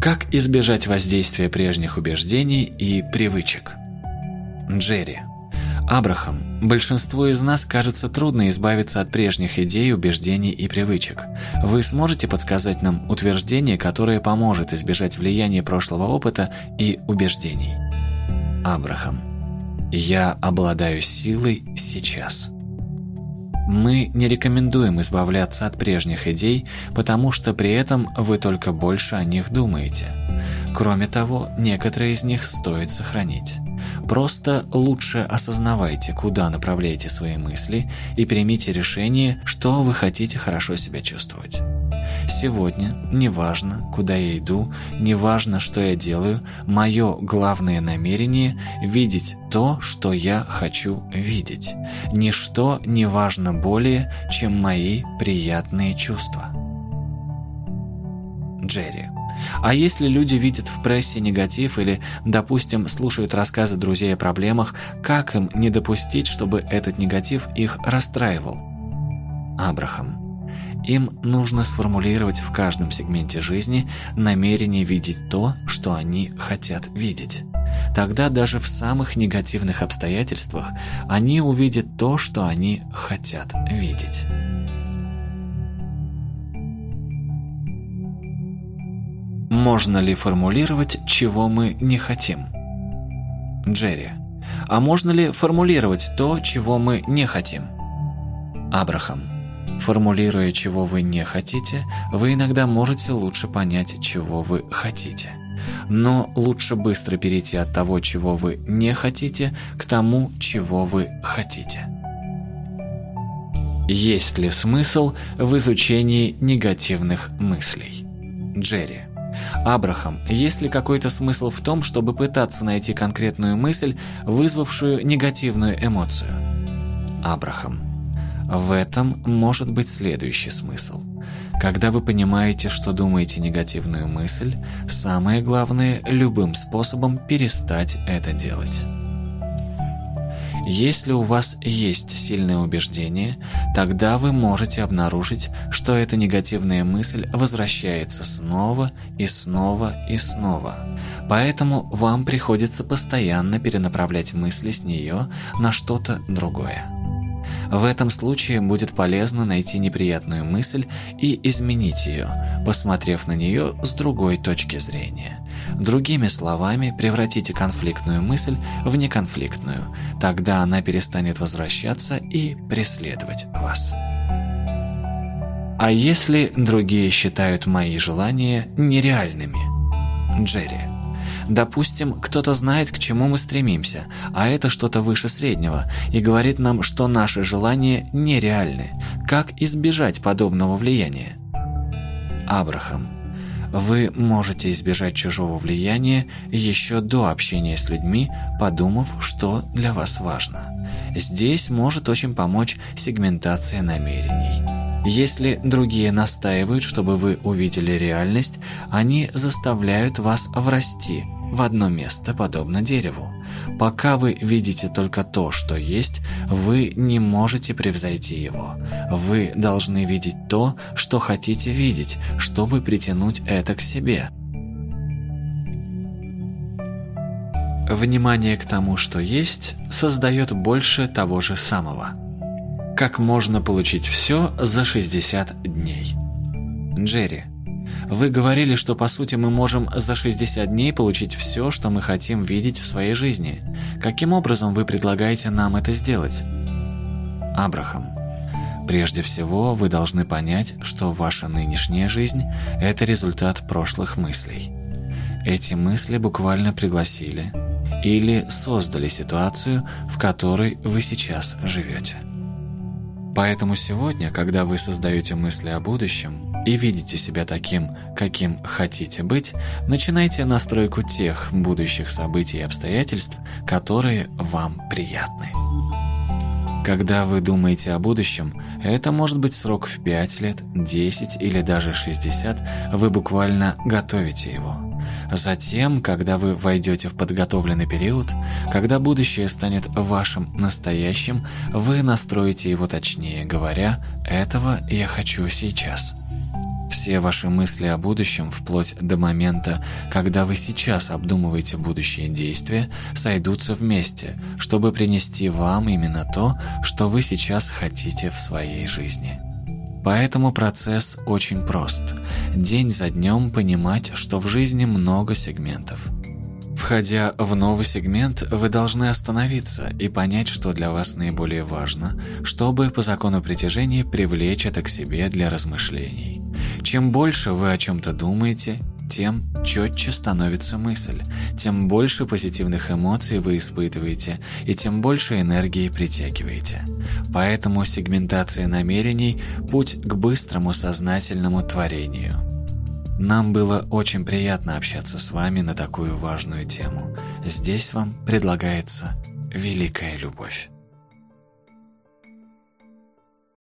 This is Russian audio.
Как избежать воздействия прежних убеждений и привычек? Джерри. Абрахам, большинству из нас кажется трудно избавиться от прежних идей, убеждений и привычек. Вы сможете подсказать нам утверждение, которое поможет избежать влияния прошлого опыта и убеждений? Абрахам. Я обладаю силой сейчас. Мы не рекомендуем избавляться от прежних идей, потому что при этом вы только больше о них думаете. Кроме того, некоторые из них стоит сохранить. Просто лучше осознавайте, куда направляете свои мысли и примите решение, что вы хотите хорошо себя чувствовать. Сегодня, неважно, куда я иду, неважно, что я делаю, мое главное намерение – видеть то, что я хочу видеть. Ничто не важно более, чем мои приятные чувства. Джерри а если люди видят в прессе негатив или, допустим, слушают рассказы друзей о проблемах, как им не допустить, чтобы этот негатив их расстраивал? Абрахам. Им нужно сформулировать в каждом сегменте жизни намерение видеть то, что они хотят видеть. Тогда даже в самых негативных обстоятельствах они увидят то, что они хотят видеть. Можно ли формулировать, чего мы не хотим? Джерри. А можно ли формулировать то, чего мы не хотим? Абрахам. Формулируя, чего вы не хотите, вы иногда можете лучше понять, чего вы хотите. Но лучше быстро перейти от того, чего вы не хотите, к тому, чего вы хотите. Есть ли смысл в изучении негативных мыслей? Джерри. Абрахам, есть ли какой-то смысл в том, чтобы пытаться найти конкретную мысль, вызвавшую негативную эмоцию? Абрахам. В этом может быть следующий смысл. Когда вы понимаете, что думаете негативную мысль, самое главное – любым способом перестать это делать. Если у вас есть сильное убеждение, тогда вы можете обнаружить, что эта негативная мысль возвращается снова и снова и снова. Поэтому вам приходится постоянно перенаправлять мысли с нее на что-то другое. В этом случае будет полезно найти неприятную мысль и изменить ее, посмотрев на нее с другой точки зрения. Другими словами, превратите конфликтную мысль в неконфликтную, тогда она перестанет возвращаться и преследовать вас. А если другие считают мои желания нереальными? Джерри. Допустим, кто-то знает, к чему мы стремимся, а это что-то выше среднего, и говорит нам, что наши желания нереальны. Как избежать подобного влияния? Абрахам. Вы можете избежать чужого влияния еще до общения с людьми, подумав, что для вас важно. Здесь может очень помочь сегментация намерений. Если другие настаивают, чтобы вы увидели реальность, они заставляют вас врасти в одно место, подобно дереву. Пока вы видите только то, что есть, вы не можете превзойти его. Вы должны видеть то, что хотите видеть, чтобы притянуть это к себе. Внимание к тому, что есть, создает больше того же самого. Как можно получить все за 60 дней? Джерри. Вы говорили, что по сути мы можем за 60 дней получить все, что мы хотим видеть в своей жизни. Каким образом вы предлагаете нам это сделать? Абрахам. Прежде всего, вы должны понять, что ваша нынешняя жизнь – это результат прошлых мыслей. Эти мысли буквально пригласили или создали ситуацию, в которой вы сейчас живете. Поэтому сегодня, когда вы создаете мысли о будущем и видите себя таким, каким хотите быть, начинайте настройку тех будущих событий и обстоятельств, которые вам приятны. Когда вы думаете о будущем, это может быть срок в 5 лет, 10 или даже 60, вы буквально готовите его. Затем, когда вы войдете в подготовленный период, когда будущее станет вашим настоящим, вы настроите его точнее, говоря «этого я хочу сейчас». Все ваши мысли о будущем, вплоть до момента, когда вы сейчас обдумываете будущие действия, сойдутся вместе, чтобы принести вам именно то, что вы сейчас хотите в своей жизни. Поэтому процесс очень прост. День за днем понимать, что в жизни много сегментов – Входя в новый сегмент, вы должны остановиться и понять, что для вас наиболее важно, чтобы по закону притяжения привлечь это к себе для размышлений. Чем больше вы о чем-то думаете, тем четче становится мысль, тем больше позитивных эмоций вы испытываете и тем больше энергии притягиваете. Поэтому сегментация намерений – путь к быстрому сознательному творению – нам было очень приятно общаться с вами на такую важную тему. Здесь вам предлагается великая любовь.